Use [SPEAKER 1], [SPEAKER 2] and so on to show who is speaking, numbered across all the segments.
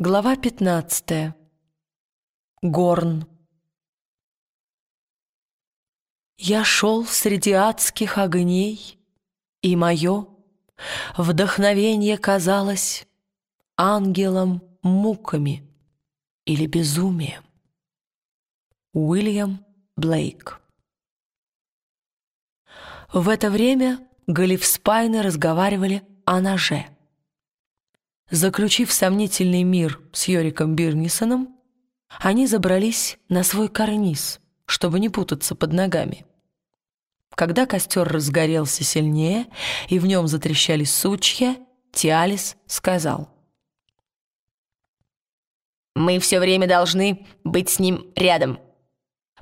[SPEAKER 1] Глава 15. Горн. Я шел среди адских огней, И мое вдохновение казалось Ангелом муками или безумием. Уильям Блейк В это время Галифспайны разговаривали о ноже — Заключив сомнительный мир с Йориком Бирнисоном, они забрались на свой карниз, чтобы не путаться под ногами. Когда костер разгорелся сильнее и в нем затрещали сучья, Тиалис сказал.
[SPEAKER 2] «Мы все время должны быть с ним рядом.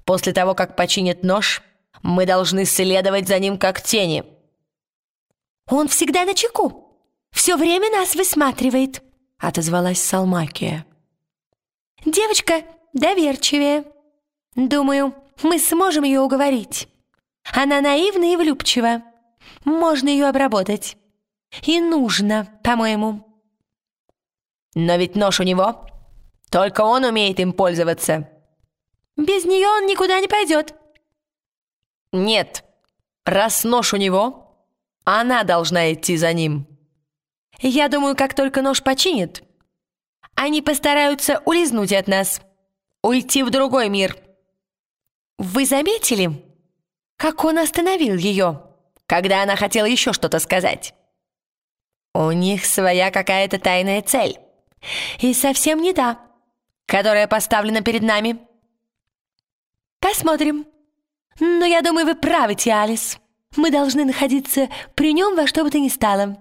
[SPEAKER 2] После того, как починит нож, мы должны следовать за ним как тени».
[SPEAKER 3] «Он всегда на чеку», все время нас высматривает», — отозвалась Салмакия. «Девочка доверчивее. Думаю, мы сможем ее уговорить. Она наивна и влюбчива. Можно ее обработать. И нужно, по-моему».
[SPEAKER 2] «Но ведь нож у него. Только он умеет им пользоваться».
[SPEAKER 3] «Без нее он никуда не пойдет».
[SPEAKER 1] «Нет, раз нож у него, она должна идти за ним».
[SPEAKER 3] Я думаю, как только нож починит, они постараются улизнуть от нас, уйти в другой мир. Вы заметили, как он остановил ее, когда она хотела еще что-то сказать? У них своя какая-то тайная цель. И совсем не та, которая поставлена перед нами. Посмотрим. Но я думаю, вы правы, Тиалис. Мы должны находиться при нем во что бы то ни стало.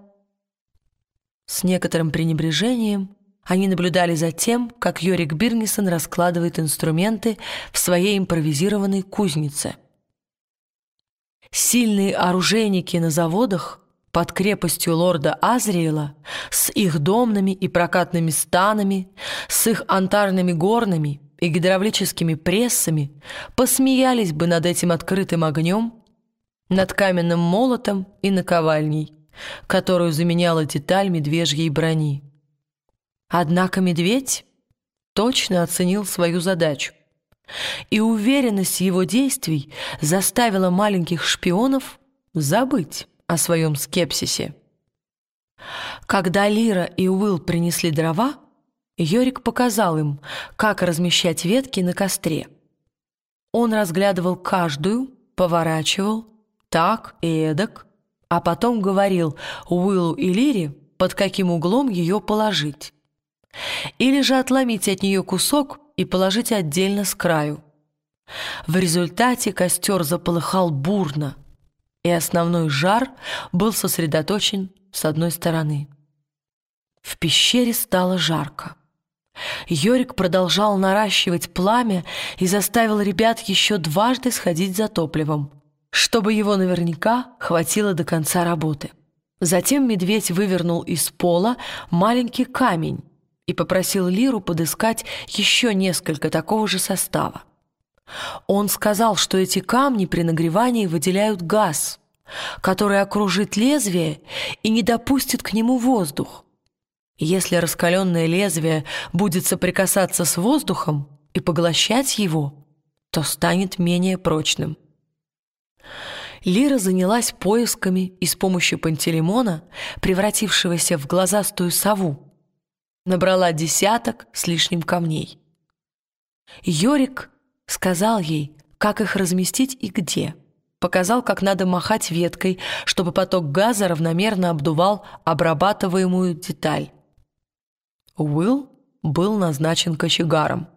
[SPEAKER 1] С некоторым пренебрежением они наблюдали за тем, как Йорик Бирнисон раскладывает инструменты в своей импровизированной кузнице. Сильные оружейники на заводах под крепостью лорда Азриэла с их домными и прокатными станами, с их антарными горнами и гидравлическими прессами посмеялись бы над этим открытым огнем, над каменным молотом и наковальней которую заменяла деталь медвежьей брони. Однако медведь точно оценил свою задачу, и уверенность его действий заставила маленьких шпионов забыть о своем скепсисе. Когда Лира и Уилл принесли дрова, Йорик показал им, как размещать ветки на костре. Он разглядывал каждую, поворачивал, так и эдак, а потом говорил Уиллу и Лире, под каким углом ее положить. Или же отломить от нее кусок и положить отдельно с краю. В результате костер заполыхал бурно, и основной жар был сосредоточен с одной стороны. В пещере стало жарко. Йорик продолжал наращивать пламя и заставил ребят еще дважды сходить за топливом чтобы его наверняка хватило до конца работы. Затем медведь вывернул из пола маленький камень и попросил Лиру подыскать еще несколько такого же состава. Он сказал, что эти камни при нагревании выделяют газ, который окружит лезвие и не допустит к нему воздух. Если раскаленное лезвие будет соприкасаться с воздухом и поглощать его, то станет менее прочным. Лира занялась поисками и с помощью Пантелеймона, превратившегося в глазастую сову, набрала десяток с лишним камней. Йорик сказал ей, как их разместить и где. Показал, как надо махать веткой, чтобы поток газа равномерно обдувал обрабатываемую деталь. Уилл был назначен кочегаром.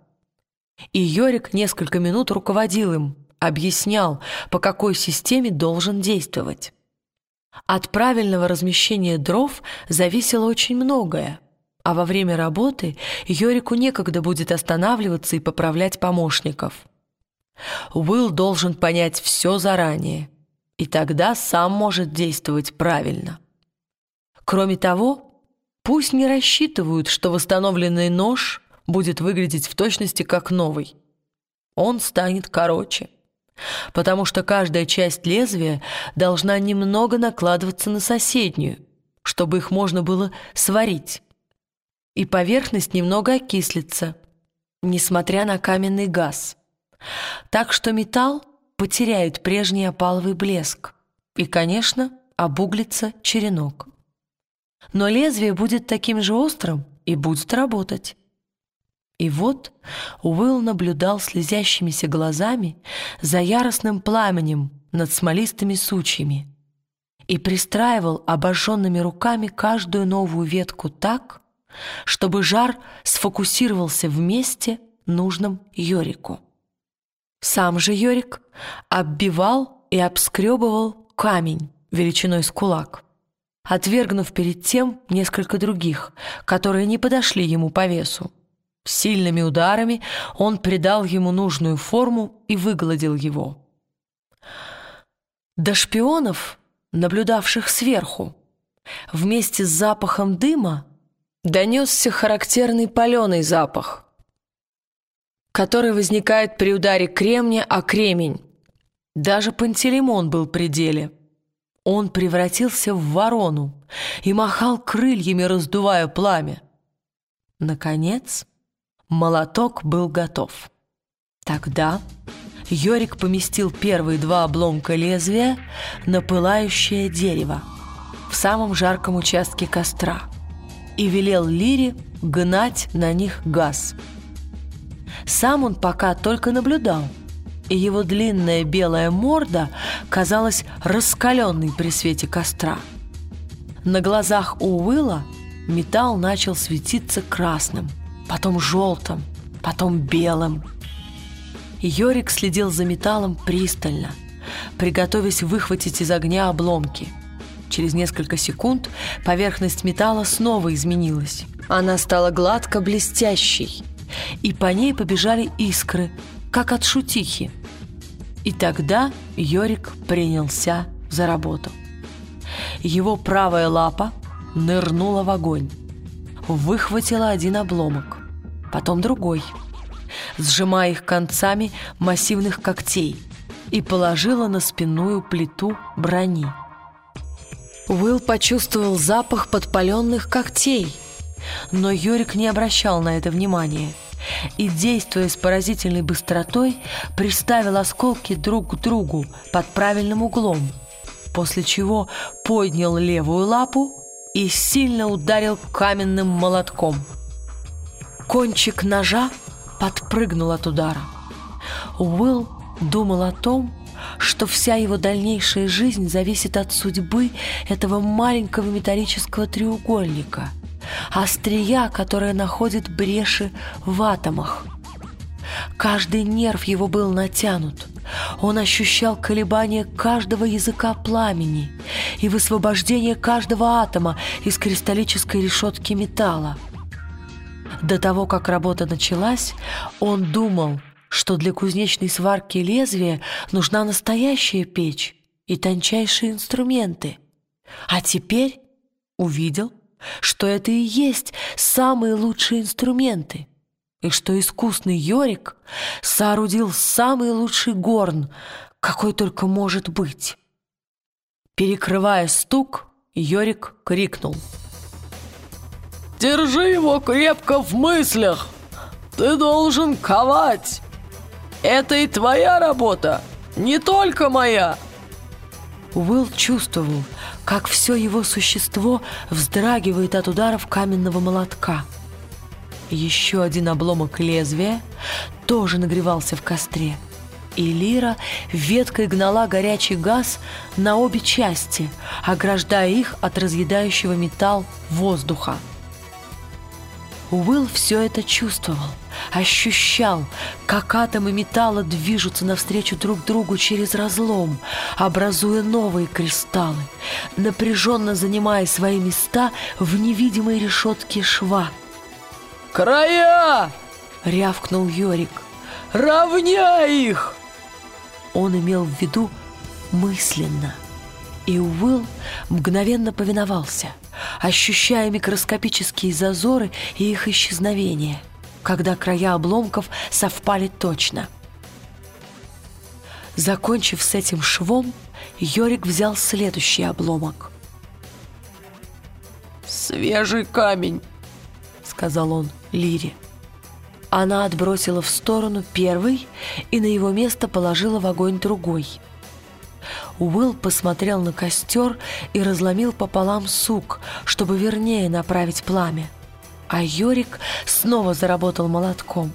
[SPEAKER 1] И Йорик несколько минут руководил им, объяснял, по какой системе должен действовать. От правильного размещения дров зависело очень многое, а во время работы Йорику некогда будет останавливаться и поправлять помощников. Уилл должен понять все заранее, и тогда сам может действовать правильно. Кроме того, пусть не рассчитывают, что восстановленный нож будет выглядеть в точности как новый. Он станет короче потому что каждая часть лезвия должна немного накладываться на соседнюю, чтобы их можно было сварить. и поверхность немного окислится, несмотря на каменный газ. Так что металл потеряет прежний опаловый блеск и, конечно, обуглится черенок. Но лезвие будет таким же острым и будет работать. И вот Уилл наблюдал слезящимися глазами за яростным пламенем над смолистыми сучьями и пристраивал обожженными руками каждую новую ветку так, чтобы жар сфокусировался в месте, нужном Йорику. Сам же Йорик оббивал и обскребывал камень величиной с кулак, отвергнув перед тем несколько других, которые не подошли ему по весу. Сильными ударами он придал ему нужную форму и выгладил его. До шпионов, наблюдавших сверху, вместе с запахом дыма донесся характерный паленый запах, который возникает при ударе кремня о кремень. Даже Пантелеймон был при деле. Он превратился в ворону и махал крыльями, раздувая пламя. Наконец, молоток был готов. Тогда Йорик поместил первые два обломка лезвия на пылающее дерево в самом жарком участке костра — и велел Лире гнать на них газ. Сам он пока только наблюдал, и его длинная белая морда казалась раскаленной при свете костра. На глазах у Уилла металл начал светиться красным, потом желтым, потом белым. Йорик следил за металлом пристально, приготовясь выхватить из огня обломки – Через несколько секунд поверхность металла снова изменилась. Она стала гладко блестящей, и по ней побежали искры, как от шутихи. И тогда Йорик принялся за работу. Его правая лапа нырнула в огонь, выхватила один обломок, потом другой, сжимая их концами массивных когтей, и положила на спинную плиту брони. Уилл почувствовал запах подпаленных когтей, но Йорик не обращал на это внимания и, действуя с поразительной быстротой, приставил осколки друг к другу под правильным углом, после чего поднял левую лапу и сильно ударил каменным молотком. Кончик ножа подпрыгнул от удара. Уилл думал о том, что вся его дальнейшая жизнь зависит от судьбы этого маленького металлического треугольника, острия, которая находит бреши в атомах. Каждый нерв его был натянут. Он ощущал колебания каждого языка пламени и высвобождение каждого атома из кристаллической решетки металла. До того, как работа началась, он думал – что для кузнечной сварки лезвия нужна настоящая печь и тончайшие инструменты. А теперь увидел, что это и есть самые лучшие инструменты, и что искусный Йорик соорудил самый лучший горн, какой только может быть. Перекрывая стук, Йорик крикнул. «Держи его крепко в мыслях! Ты должен ковать!» Это и твоя работа, не только моя!» Уилл чувствовал, как все его существо вздрагивает от ударов каменного молотка. Еще один обломок лезвия тоже нагревался в костре, и Лира веткой гнала горячий газ на обе части, ограждая их от разъедающего металл воздуха. Уилл все это чувствовал, ощущал, как атомы металла движутся навстречу друг другу через разлом, образуя новые кристаллы, напряженно занимая свои места в невидимой решетке шва. «Края!» — рявкнул Йорик. «Равняй их!» Он имел в виду мысленно, и Уилл мгновенно повиновался — ощущая микроскопические зазоры и их исчезновение, когда края обломков совпали точно. Закончив с этим швом, Йорик взял следующий обломок. «Свежий камень», — сказал он Лире. Она отбросила в сторону первый и на его место положила в огонь другой. Уилл посмотрел на костер и разломил пополам сук, чтобы вернее направить пламя. А Йорик снова заработал молотком.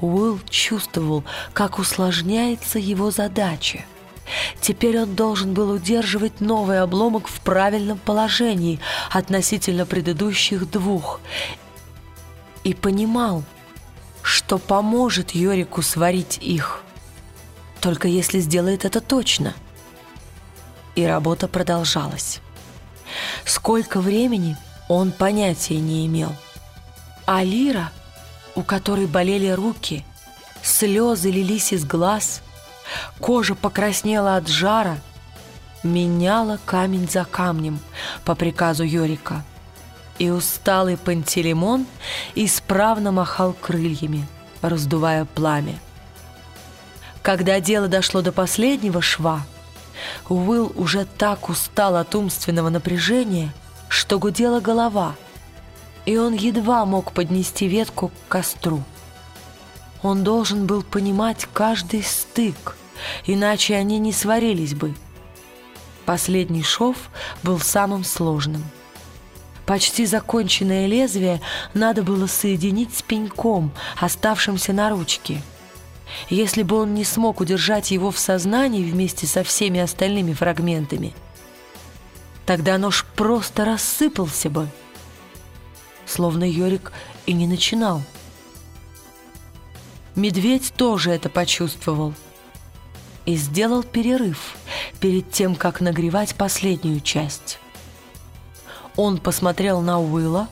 [SPEAKER 1] Уилл чувствовал, как усложняется его задача. Теперь он должен был удерживать новый обломок в правильном положении относительно предыдущих двух. И понимал, что поможет Йорику сварить их. Только если сделает это точно. И работа продолжалась. Сколько времени он понятия не имел. А Лира, у которой болели руки, слезы лились из глаз, кожа покраснела от жара, меняла камень за камнем по приказу Йорика – и усталый Пантелеймон исправно махал крыльями, раздувая пламя. Когда дело дошло до последнего шва, Уилл уже так устал от умственного напряжения, что гудела голова, и он едва мог поднести ветку к костру. Он должен был понимать каждый стык, иначе они не сварились бы. Последний шов был самым сложным — Почти законченное лезвие надо было соединить с пеньком, оставшимся на ручке. Если бы он не смог удержать его в сознании вместе со всеми остальными фрагментами, тогда нож просто рассыпался бы, словно Йорик и не начинал. Медведь тоже это почувствовал и сделал перерыв перед тем, как нагревать последнюю часть. Он посмотрел на Уилла,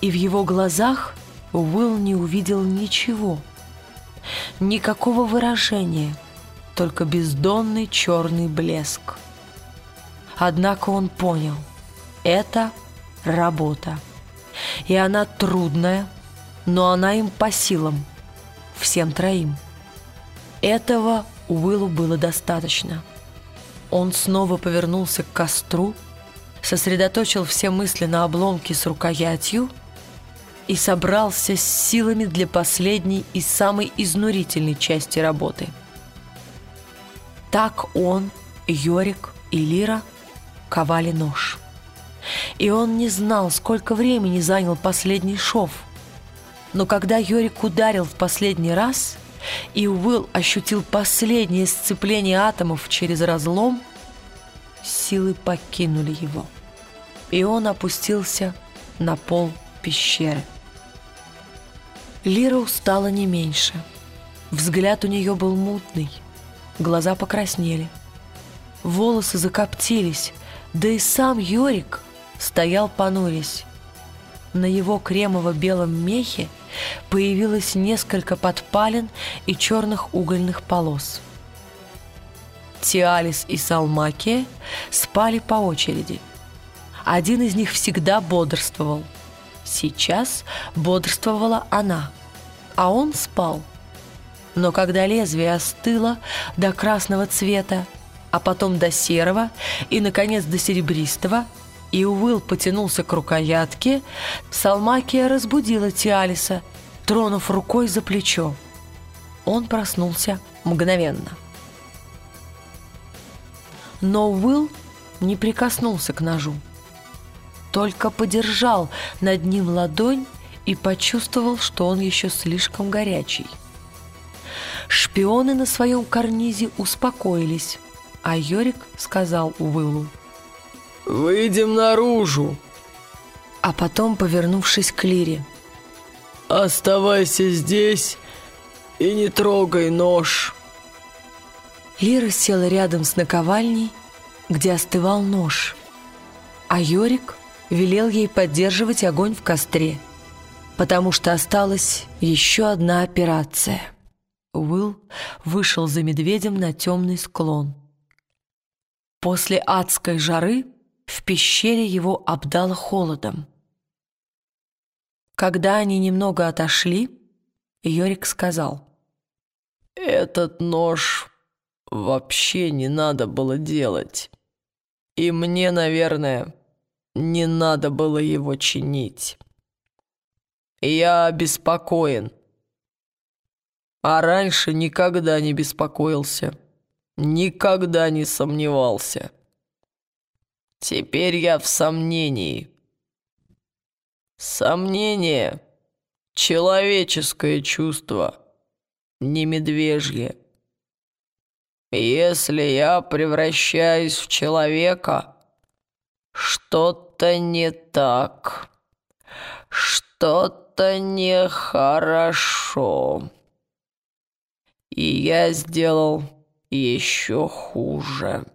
[SPEAKER 1] и в его глазах Уилл не увидел ничего. Никакого выражения, только бездонный черный блеск. Однако он понял – это работа. И она трудная, но она им по силам, всем троим. Этого Уиллу было достаточно. Он снова повернулся к костру – сосредоточил все мысли на обломке с рукоятью и собрался с силами для последней и самой изнурительной части работы. Так он, Йорик и Лира ковали нож. И он не знал, сколько времени занял последний шов. Но когда Йорик ударил в последний раз, и Уилл ощутил последнее сцепление атомов через разлом, силы покинули его. И он опустился на пол пещеры. Лира устала не меньше. Взгляд у нее был мутный, глаза покраснели. Волосы закоптились, да и сам Йорик стоял понурясь. На его кремово-белом мехе появилось несколько подпалин и черных угольных полос. Тиалис и Салмакия спали по очереди. Один из них всегда бодрствовал. Сейчас бодрствовала она, а он спал. Но когда лезвие остыло до красного цвета, а потом до серого и, наконец, до серебристого, и Уилл потянулся к рукоятке, Салмакия разбудила Тиалиса, тронув рукой за плечо. Он проснулся мгновенно но Уилл не прикоснулся к ножу. Только подержал над ним ладонь и почувствовал, что он еще слишком горячий. Шпионы на своем карнизе успокоились, а Йорик сказал Уиллу
[SPEAKER 4] «Выйдем наружу!»
[SPEAKER 1] А потом, повернувшись к Лире
[SPEAKER 4] «Оставайся здесь и не трогай нож!»
[SPEAKER 1] Лира села рядом с наковальней, где остывал нож, а Йорик велел ей поддерживать огонь в костре, потому что осталась еще одна операция. Уилл вышел за медведем на темный склон. После адской жары в пещере его обдало холодом. Когда они немного отошли, Йорик сказал,
[SPEAKER 4] «Этот нож вообще не надо было делать. И мне, наверное, не надо было его чинить. Я обеспокоен. А раньше никогда не беспокоился, никогда не сомневался. Теперь я в сомнении. Сомнение — человеческое чувство, не медвежье. Если я превращаюсь в человека, что-то не так, что-то нехорошо. И я сделал еще хуже.